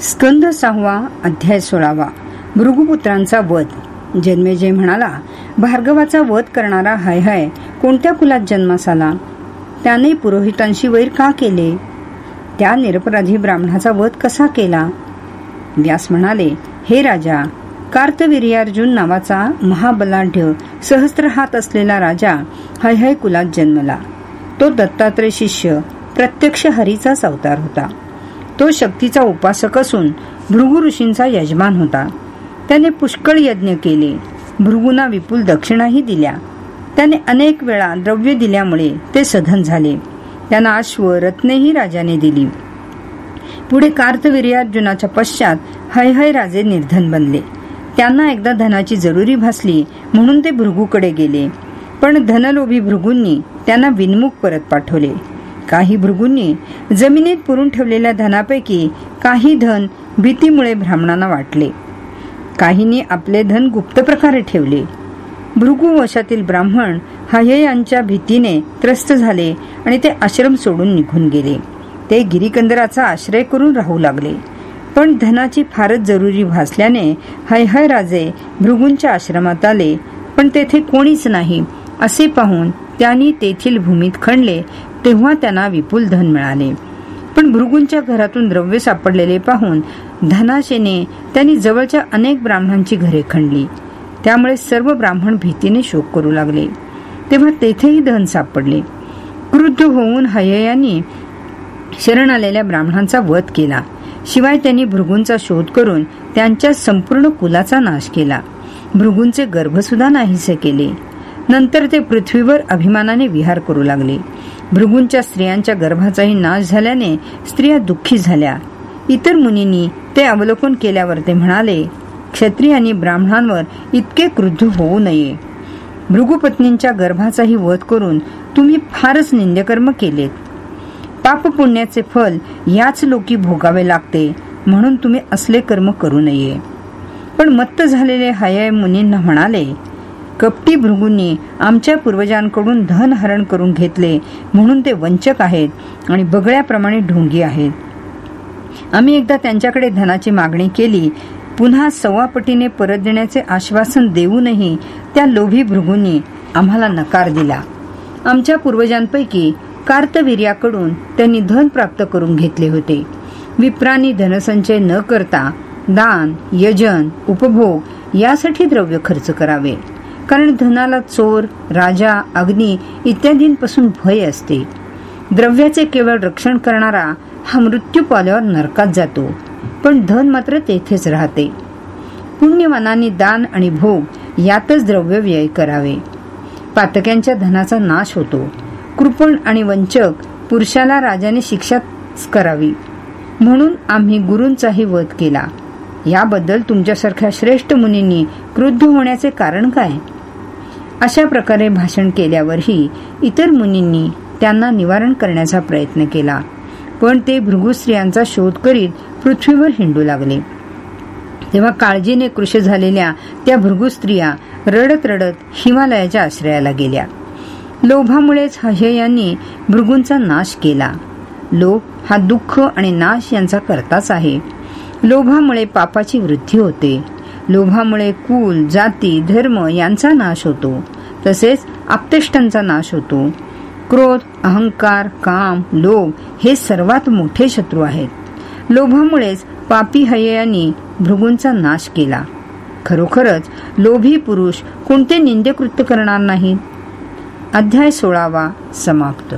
स्कंद सहावा अध्याय सोळावा. भृगुपुत्रांचा वध. जन्मेजय म्हणाला भार्गवाचा वध करणारा हाय हाय कोणत्या कुलात जन्मास आला? त्याने पुरोहितांशी वैर का केले? त्या निरपराधी ब्राह्मणाचा वध कसा केला? व्यास म्हणाले हे राजा कार्तवीर्यार्जुन नावाचा महाबलाढ्य सहस्त्र हात असलेला राजा हय कुलात जन्मला. तो दत्तात्रय शिष्य प्रत्यक्ष हरीचाच अवतार होता. तो शक्तीचा उपासक असून भृगु ऋषींचा यजमान होता. त्याने पुष्कळ यज्ञ केले. भृगूंना विपुल दक्षिणाही दिल्या. त्याने अनेक वेळा द्रव्य दिल्यामुळे ते सधन झाले. त्यांना अश्व रत्नेही राजाने दिली. पुढे कार्तवीर्यार्जुनाच्या पश्चात हय हय राजे निर्धन बनले. त्यांना एकदा धनाची जरुरी भासली म्हणून ते भृगूकडे गेले. पण धनलोभी भृगूंनी त्यांना विनमुख परत पाठवले. काही भृगूंनी जमिनीत पुरून ठेवलेल्या धनापैकी काही धन भीतीमुळे ब्राह्मणांना वाटले. काहींनी आपले धन गुप्त प्रकारे ठेवले. भृगू वशातील ब्राह्मण यांच्या भीतीने त्रस्त झाले आणि ते आश्रम सोडून निघून गेले. ते गिरीकंदराचा आश्रय करून राहू लागले. पण धनाची फारच जरुरी भासल्याने हयहय राजे भृगूंच्या आश्रमात आले. पण तेथे कोणीच नाही असे पाहून त्यांनी तेथील भूमीत खणले तेव्हा त्यांना विपुल धन मिळाले. पण भृगूंच्या घरातून द्रव्य सापडलेले पाहून धनाशेने त्यांनी जवळच्या अनेक ब्राह्मणांची घरे खणली. त्यामुळे सर्व ब्राह्मण भीतीने शोक करू लागले. तेव्हा तेथेही धन सापडले. क्रुद्ध होऊन हययांनी शरण आलेल्या ब्राह्मणांचा वध केला. शिवाय त्यांनी भृगूंचा शोध करून त्यांच्या संपूर्ण कुलाचा नाश केला. भृगूंचे गर्भ सुद्धा नाहीसे केले. नंतर ते पृथ्वीवर अभिमानाने विहार करू लागले. भृगूंच्या स्त्रियांच्या गर्भाचाही नाश झाल्याने स्त्रिया दुःखी झाल्या. इतर मुनींनी ते अवलोकन केल्यावर ते म्हणाले क्षत्रियांनी ब्राह्मणांवर इतके क्रुद्ध होऊ नये. भृगुपत्नींच्या गर्भाचाही वध करून तुम्ही फारच निंद्यकर्म केलेत. पाप पुण्याचे फल याच लोकी भोगावे लागते म्हणून तुम्ही असले कर्म करू नये पण मत्त झालेले हय मुनींना म्हणाले कपटी भृगूंनी आमच्या पूर्वजांकडून धन हरण करून घेतले म्हणून ते वंचक आहेत आणि बगळ्याप्रमाणे ढोंगी आहेत. आम्ही एकदा त्यांच्याकडे धनाची मागणी केली. पुन्हा सव्वापटीने परत देण्याचे आश्वासन देऊनही त्या लोभी भृगूंनी आम्हाला नकार दिला. आमच्या पूर्वजांपैकी कार्तवीर्याकडून त्यांनी धन प्राप्त करून घेतले होते. विप्रांनी धनसंचय न करता दान यजन उपभोग यासाठी द्रव्य खर्च करावे. कारण धनाला चोर राजा अग्नी इत्यादींपासून भय असते. द्रव्याचे केवळ रक्षण करणारा हा मृत्यू पाल्यावर नरकात जातो पण धन मात्र तेथेच राहते. पुण्यवानांनी दान आणि भोग यातच द्रव्य व्यय करावे. पातक्यांच्या धनाचा नाश होतो. कृपण आणि वंचक पुरुषाला राजाने शिक्षा करावी. म्हणून आम्ही गुरूंचाही वध केला. याबद्दल तुमच्यासारख्या श्रेष्ठ मुनींनी क्रुद्ध होण्याचे कारण काय? अशा प्रकारे भाषण केल्यावरही इतर मुनींनी त्यांना निवारण करण्याचा प्रयत्न केला. पण ते भृगु स्त्रियांचा शोध करीत पृथ्वीवर हिंडू लागले. तेव्हा काळजीने कृश झालेल्या त्या भृगु स्त्रिया रडत रडत हिमालयाच्या आश्रयाला गेल्या. लोभामुळेच यांनी भृगूंचा नाश केला. लोभ हा दुःख आणि नाश यांचा करताच आहे. लोभामुळे पापाची वृद्धी होते. लोभामुळे कुल जाती धर्म यांचा नाश होतो. तसेच आपतेष्टांचा नाश होतो. क्रोध अहंकार काम लोभ हे सर्वात मोठे शत्रू आहेत. लोभामुळेच पापी हययांनी भृगूंचा नाश केला. खरोखरच लोभी पुरुष कोणते निंदेकृत्य करणार नाहीत? अध्याय सोळावा समाप्त.